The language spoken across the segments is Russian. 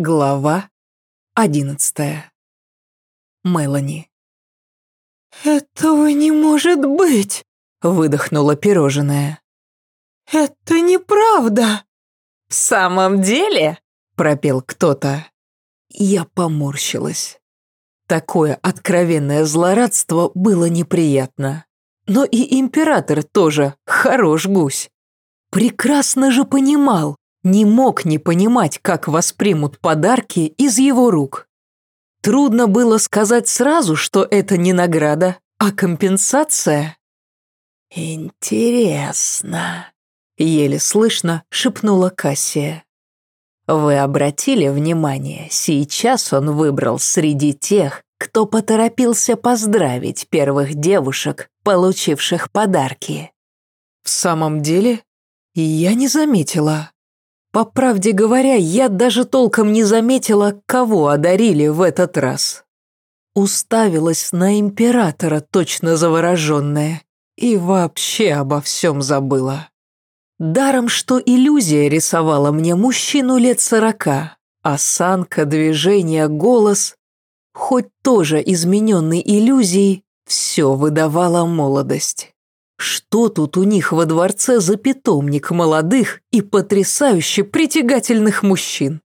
Глава одиннадцатая. Мелани. «Этого не может быть!» — выдохнула пирожное. «Это неправда!» «В самом деле?» — пропел кто-то. Я поморщилась. Такое откровенное злорадство было неприятно. Но и император тоже хорош гусь. Прекрасно же понимал, не мог не понимать, как воспримут подарки из его рук. Трудно было сказать сразу, что это не награда, а компенсация. «Интересно», — еле слышно шепнула Кассия. «Вы обратили внимание, сейчас он выбрал среди тех, кто поторопился поздравить первых девушек, получивших подарки». «В самом деле, я не заметила». По правде говоря, я даже толком не заметила, кого одарили в этот раз. Уставилась на императора, точно завороженная, и вообще обо всем забыла. Даром, что иллюзия рисовала мне мужчину лет сорока, осанка, движение, голос, хоть тоже измененный иллюзией, все выдавало молодость. Что тут у них во дворце за питомник молодых и потрясающе притягательных мужчин?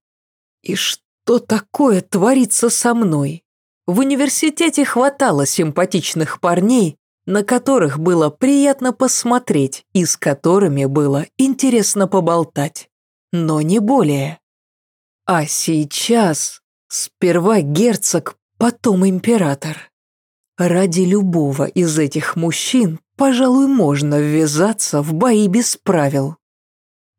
И что такое творится со мной? В университете хватало симпатичных парней, на которых было приятно посмотреть и с которыми было интересно поболтать. Но не более. А сейчас сперва герцог, потом император. Ради любого из этих мужчин, пожалуй, можно ввязаться в бои без правил.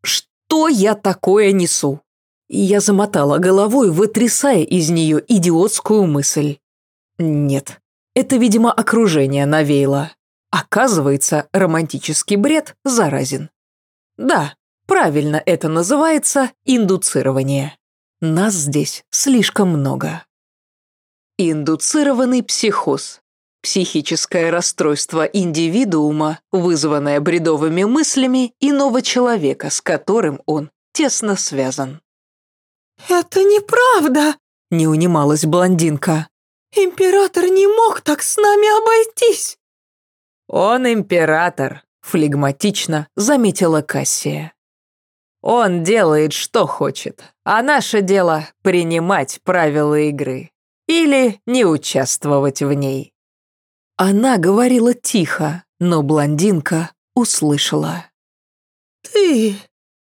Что я такое несу? Я замотала головой, вытрясая из нее идиотскую мысль. Нет, это, видимо, окружение навеяло. Оказывается, романтический бред заразен. Да, правильно это называется индуцирование. Нас здесь слишком много. Индуцированный психоз Психическое расстройство индивидуума, вызванное бредовыми мыслями иного человека, с которым он тесно связан. «Это неправда!» – не унималась блондинка. «Император не мог так с нами обойтись!» «Он император», – флегматично заметила Кассия. «Он делает, что хочет, а наше дело – принимать правила игры или не участвовать в ней». Она говорила тихо, но блондинка услышала. «Ты?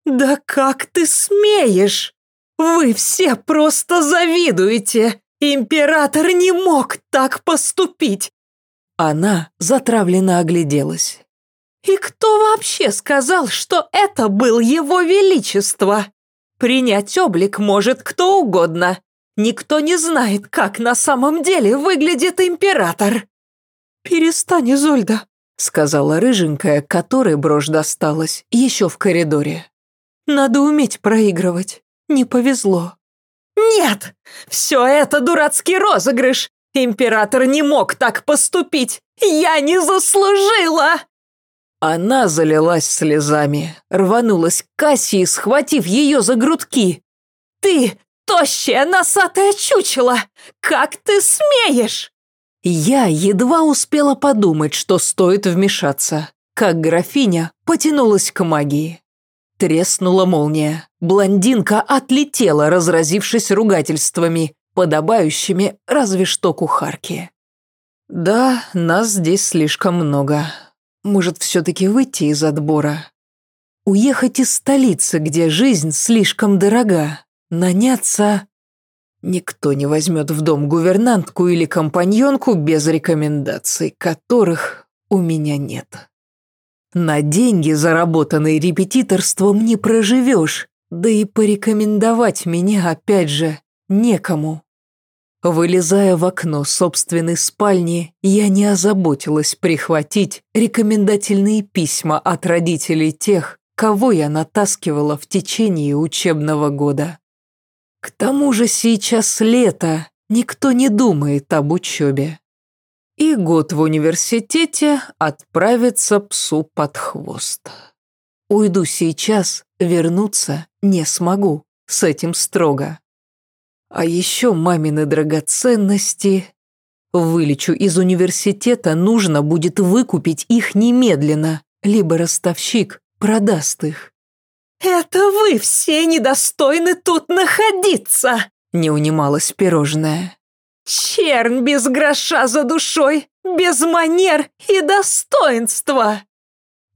Да как ты смеешь? Вы все просто завидуете! Император не мог так поступить!» Она затравленно огляделась. «И кто вообще сказал, что это был его величество? Принять облик может кто угодно. Никто не знает, как на самом деле выглядит император». «Перестань, Изольда», — сказала рыженькая, которой брошь досталась, еще в коридоре. «Надо уметь проигрывать. Не повезло». «Нет! Все это дурацкий розыгрыш! Император не мог так поступить! Я не заслужила!» Она залилась слезами, рванулась к Кассии, схватив ее за грудки. «Ты, тощая носатая чучело! Как ты смеешь!» Я едва успела подумать, что стоит вмешаться, как графиня потянулась к магии. Треснула молния. Блондинка отлетела, разразившись ругательствами, подобающими разве что кухарке. «Да, нас здесь слишком много. Может, все-таки выйти из отбора? Уехать из столицы, где жизнь слишком дорога, наняться Никто не возьмет в дом гувернантку или компаньонку без рекомендаций, которых у меня нет. На деньги, заработанные репетиторством, не проживешь, да и порекомендовать меня, опять же, некому. Вылезая в окно собственной спальни, я не озаботилась прихватить рекомендательные письма от родителей тех, кого я натаскивала в течение учебного года. К тому же сейчас лето, никто не думает об учебе. И год в университете отправится псу под хвост. Уйду сейчас, вернуться не смогу, с этим строго. А еще мамины драгоценности. Вылечу из университета, нужно будет выкупить их немедленно, либо ростовщик продаст их. «Это вы все недостойны тут находиться!» Не унималась пирожная. «Чернь без гроша за душой, без манер и достоинства!»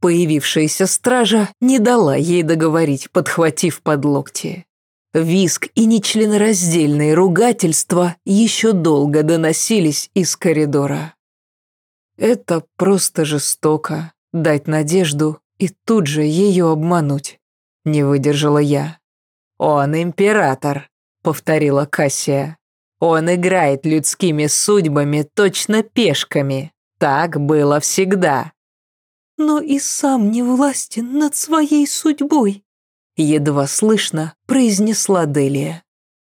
Появившаяся стража не дала ей договорить, подхватив под локти. Виск и нечленораздельные ругательства еще долго доносились из коридора. Это просто жестоко — дать надежду и тут же ее обмануть. Не выдержала я. «Он император», — повторила Кассия. «Он играет людскими судьбами точно пешками. Так было всегда». «Но и сам не властен над своей судьбой», едва слышно произнесла Делия.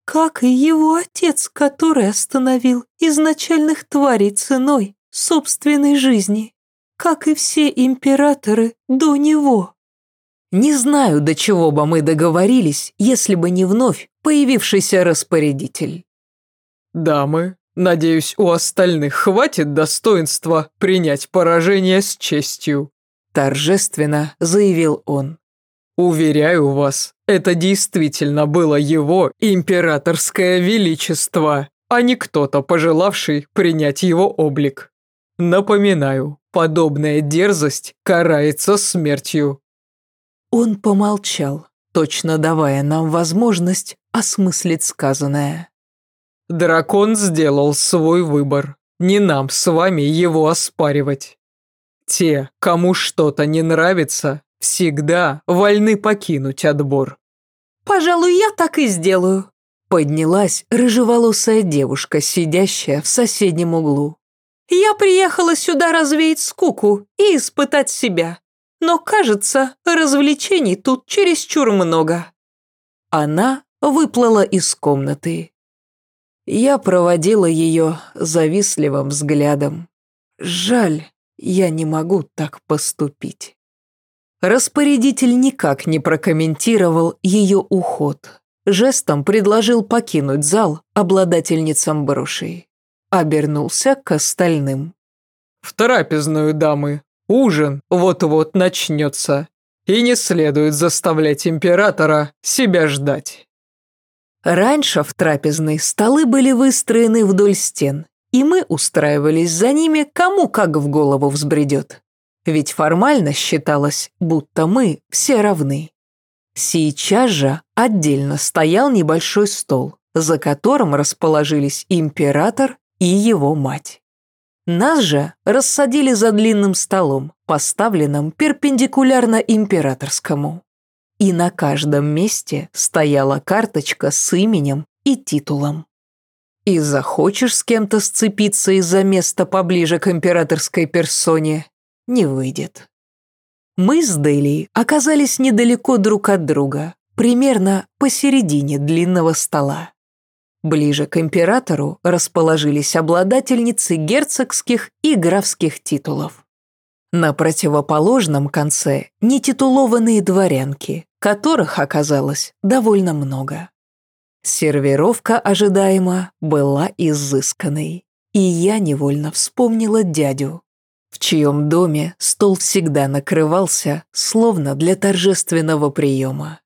Как и его отец, который остановил изначальных тварей ценой собственной жизни, как и все императоры до него. Не знаю, до чего бы мы договорились, если бы не вновь появившийся распорядитель. «Дамы, надеюсь, у остальных хватит достоинства принять поражение с честью», торжественно заявил он. Уверяю вас, это действительно было его императорское величество, а не кто-то, пожелавший принять его облик. Напоминаю, подобная дерзость карается смертью. Он помолчал, точно давая нам возможность осмыслить сказанное. Дракон сделал свой выбор. Не нам с вами его оспаривать. Те, кому что-то не нравится, всегда вольны покинуть отбор. «Пожалуй, я так и сделаю», — поднялась рыжеволосая девушка, сидящая в соседнем углу. «Я приехала сюда развеять скуку и испытать себя. Но, кажется, развлечений тут чересчур много». Она выплыла из комнаты. Я проводила ее завистливым взглядом. Жаль, я не могу так поступить. Распорядитель никак не прокомментировал ее уход. Жестом предложил покинуть зал обладательницам брошей. Обернулся к остальным. «В трапезную, дамы. Ужин вот-вот начнется. И не следует заставлять императора себя ждать». Раньше в трапезной столы были выстроены вдоль стен, и мы устраивались за ними, кому как в голову взбредет ведь формально считалось, будто мы все равны. Сейчас же отдельно стоял небольшой стол, за которым расположились император и его мать. Нас же рассадили за длинным столом, поставленным перпендикулярно императорскому. И на каждом месте стояла карточка с именем и титулом. И захочешь с кем-то сцепиться из-за места поближе к императорской персоне, не выйдет. Мы с Дели оказались недалеко друг от друга, примерно посередине длинного стола. Ближе к императору расположились обладательницы герцогских и графских титулов. На противоположном конце нетитулованные дворянки, которых оказалось довольно много. Сервировка ожидаемо была изысканной, и я невольно вспомнила дядю, в чьем доме стол всегда накрывался, словно для торжественного приема.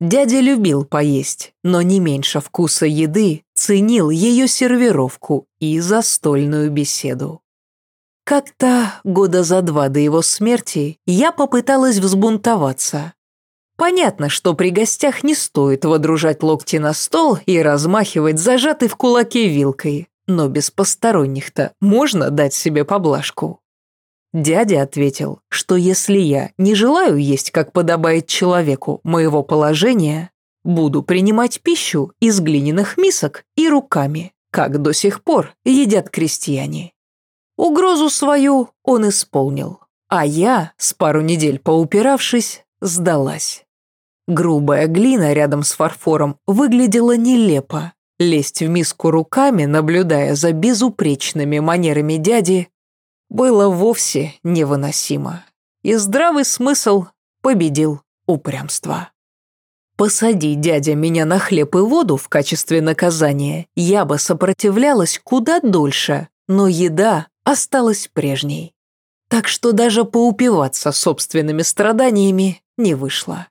Дядя любил поесть, но не меньше вкуса еды ценил ее сервировку и застольную беседу. Как-то года за два до его смерти я попыталась взбунтоваться. Понятно, что при гостях не стоит водружать локти на стол и размахивать зажатой в кулаке вилкой, но без посторонних-то можно дать себе поблажку. Дядя ответил, что если я не желаю есть, как подобает человеку, моего положения, буду принимать пищу из глиняных мисок и руками, как до сих пор едят крестьяне. Угрозу свою он исполнил, а я, с пару недель поупиравшись, сдалась. Грубая глина рядом с фарфором выглядела нелепо. Лезть в миску руками, наблюдая за безупречными манерами дяди, было вовсе невыносимо. И здравый смысл победил упрямство. Посади дядя меня на хлеб и воду в качестве наказания, я бы сопротивлялась куда дольше, но еда осталась прежней. Так что даже поупиваться собственными страданиями не вышло.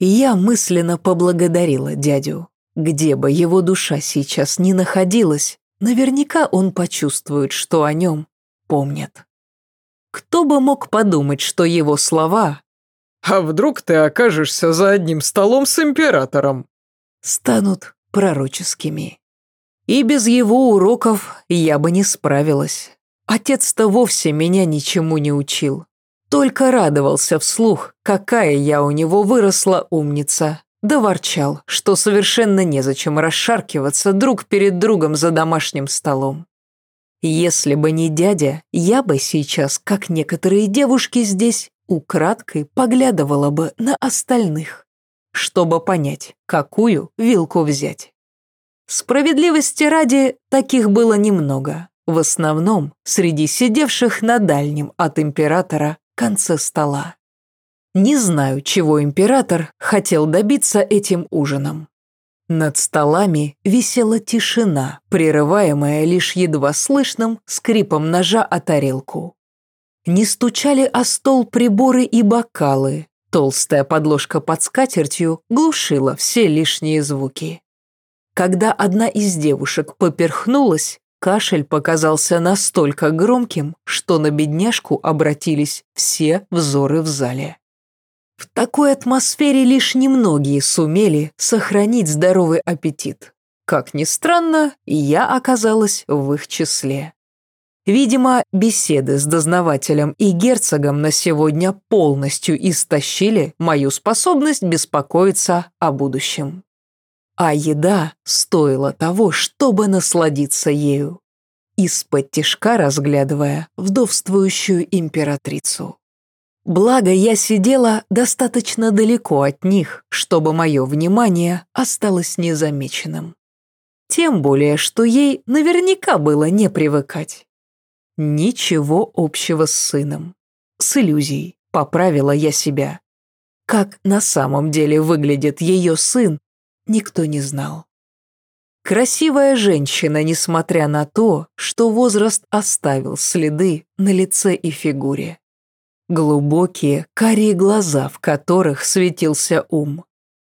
Я мысленно поблагодарила дядю. Где бы его душа сейчас ни находилась, наверняка он почувствует, что о нем помнят. Кто бы мог подумать, что его слова а вдруг ты окажешься за одним столом с императором? Станут пророческими. И без его уроков я бы не справилась. Отец-то вовсе меня ничему не учил. Только радовался вслух, какая я у него выросла умница. Да ворчал, что совершенно незачем расшаркиваться друг перед другом за домашним столом. Если бы не дядя, я бы сейчас, как некоторые девушки здесь, украдкой поглядывала бы на остальных, чтобы понять, какую вилку взять. Справедливости ради, таких было немного, в основном среди сидевших на дальнем от императора конце стола. Не знаю, чего император хотел добиться этим ужином. Над столами висела тишина, прерываемая лишь едва слышным скрипом ножа о тарелку. Не стучали о стол приборы и бокалы. Толстая подложка под скатертью глушила все лишние звуки. Когда одна из девушек поперхнулась, кашель показался настолько громким, что на бедняжку обратились все взоры в зале. В такой атмосфере лишь немногие сумели сохранить здоровый аппетит. Как ни странно, я оказалась в их числе. Видимо, беседы с дознавателем и герцогом на сегодня полностью истощили мою способность беспокоиться о будущем. А еда стоила того, чтобы насладиться ею, из-под тишка разглядывая вдовствующую императрицу. Благо, я сидела достаточно далеко от них, чтобы мое внимание осталось незамеченным. Тем более, что ей наверняка было не привыкать. Ничего общего с сыном. С иллюзией поправила я себя. Как на самом деле выглядит ее сын, никто не знал. Красивая женщина, несмотря на то, что возраст оставил следы на лице и фигуре. Глубокие, карие глаза, в которых светился ум.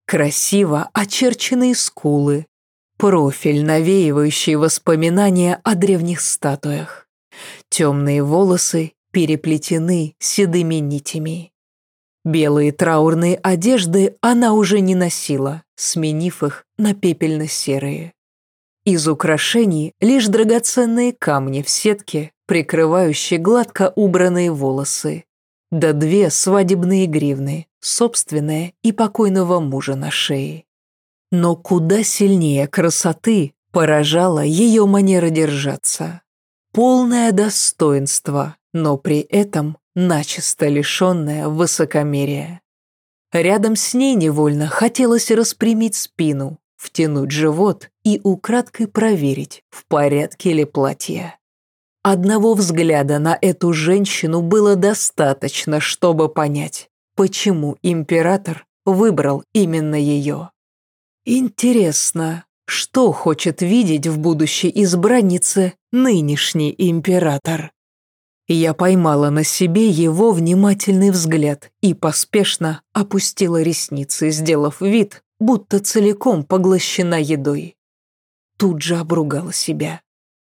Красиво очерченные скулы. Профиль, навеивающий воспоминания о древних статуях. Темные волосы переплетены седыми нитями. Белые траурные одежды она уже не носила, сменив их на пепельно-серые. Из украшений лишь драгоценные камни в сетке, прикрывающие гладко убранные волосы, да две свадебные гривны, собственная и покойного мужа на шее. Но куда сильнее красоты поражала ее манера держаться полное достоинство, но при этом начисто лишенное высокомерия. Рядом с ней невольно хотелось распрямить спину, втянуть живот и украдкой проверить, в порядке ли платье. Одного взгляда на эту женщину было достаточно, чтобы понять, почему император выбрал именно ее. Интересно, что хочет видеть в будущей избраннице нынешний император? Я поймала на себе его внимательный взгляд и поспешно опустила ресницы, сделав вид, будто целиком поглощена едой. Тут же обругала себя.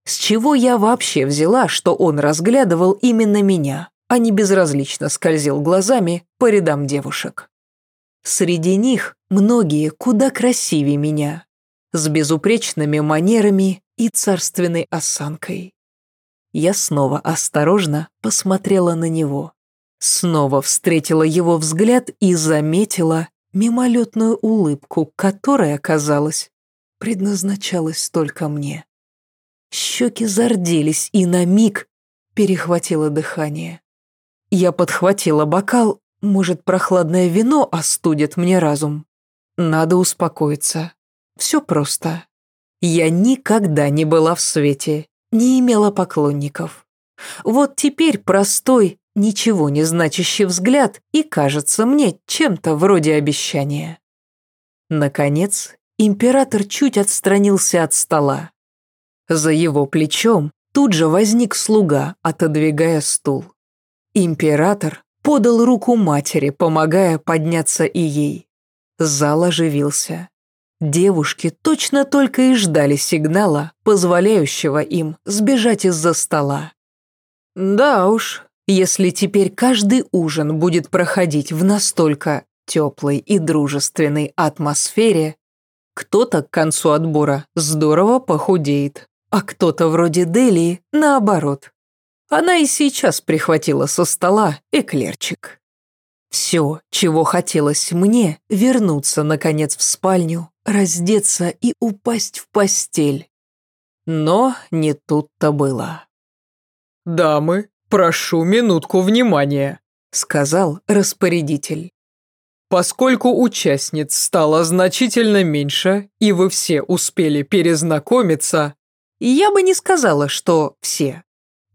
С чего я вообще взяла, что он разглядывал именно меня, а не безразлично скользил глазами по рядам девушек? Среди них многие куда красивее меня, с безупречными манерами и царственной осанкой. Я снова осторожно посмотрела на него. Снова встретила его взгляд и заметила мимолетную улыбку, которая, казалось, предназначалась только мне. Щеки зарделись, и на миг перехватило дыхание. Я подхватила бокал, может, прохладное вино остудит мне разум. Надо успокоиться. Все просто. Я никогда не была в свете, не имела поклонников. Вот теперь простой, ничего не значащий взгляд и кажется мне чем-то вроде обещания. Наконец, император чуть отстранился от стола. За его плечом тут же возник слуга, отодвигая стул. Император подал руку матери, помогая подняться и ей. Зал оживился. Девушки точно только и ждали сигнала, позволяющего им сбежать из-за стола. Да уж, если теперь каждый ужин будет проходить в настолько теплой и дружественной атмосфере, кто-то к концу отбора здорово похудеет, а кто-то вроде Делии наоборот. Она и сейчас прихватила со стола эклерчик. Все, чего хотелось мне, вернуться, наконец, в спальню, раздеться и упасть в постель. Но не тут-то было. «Дамы, прошу минутку внимания», — сказал распорядитель. Поскольку участниц стало значительно меньше, и вы все успели перезнакомиться, я бы не сказала, что все.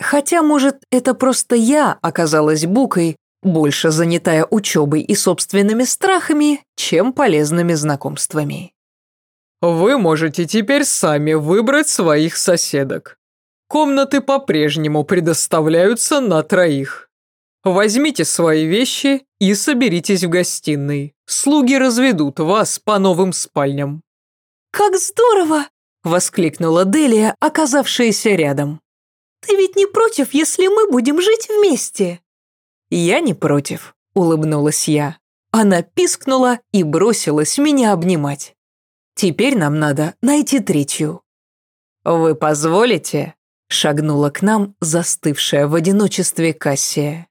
Хотя, может, это просто я оказалась букой, больше занятая учебой и собственными страхами, чем полезными знакомствами. Вы можете теперь сами выбрать своих соседок. Комнаты по-прежнему предоставляются на троих. Возьмите свои вещи и соберитесь в гостиной. Слуги разведут вас по новым спальням. «Как здорово!» – воскликнула Делия, оказавшаяся рядом. «Ты ведь не против, если мы будем жить вместе?» «Я не против», — улыбнулась я. Она пискнула и бросилась меня обнимать. «Теперь нам надо найти третью». «Вы позволите?» — шагнула к нам застывшая в одиночестве Кассия.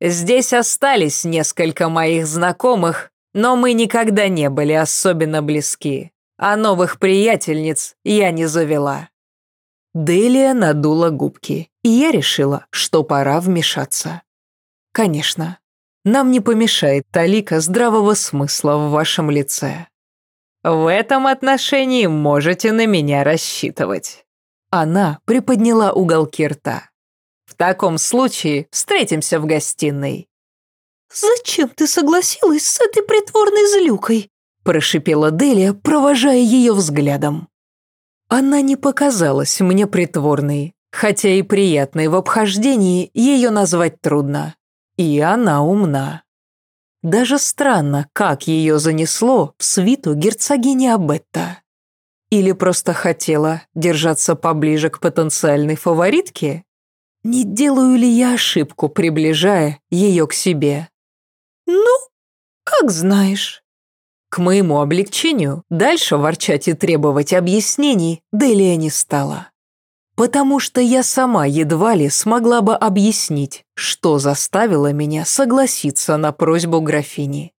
«Здесь остались несколько моих знакомых, но мы никогда не были особенно близки, а новых приятельниц я не завела». Делия надула губки, и я решила, что пора вмешаться. Конечно, нам не помешает талика здравого смысла в вашем лице. В этом отношении можете на меня рассчитывать. Она приподняла уголки рта. В таком случае встретимся в гостиной. «Зачем ты согласилась с этой притворной злюкой?» Прошипела Делия, провожая ее взглядом. Она не показалась мне притворной, хотя и приятной в обхождении ее назвать трудно. И она умна. Даже странно, как ее занесло в свиту герцогини Абетта. Или просто хотела держаться поближе к потенциальной фаворитке? Не делаю ли я ошибку, приближая ее к себе? Ну, как знаешь. К моему облегчению дальше ворчать и требовать объяснений Делия не стала потому что я сама едва ли смогла бы объяснить, что заставило меня согласиться на просьбу графини.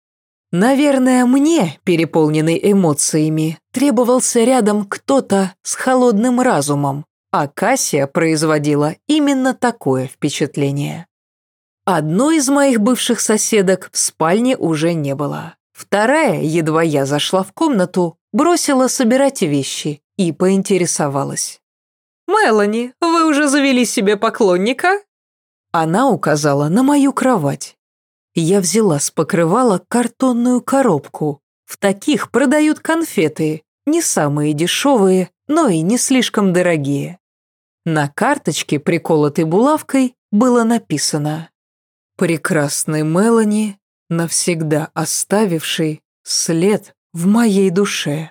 Наверное, мне, переполненный эмоциями, требовался рядом кто-то с холодным разумом, а Кассия производила именно такое впечатление. Одной из моих бывших соседок в спальне уже не было. Вторая, едва я зашла в комнату, бросила собирать вещи и поинтересовалась. «Мелани, вы уже завели себе поклонника?» Она указала на мою кровать. Я взяла с покрывала картонную коробку. В таких продают конфеты, не самые дешевые, но и не слишком дорогие. На карточке, приколотой булавкой, было написано «Прекрасный Мелани, навсегда оставивший след в моей душе».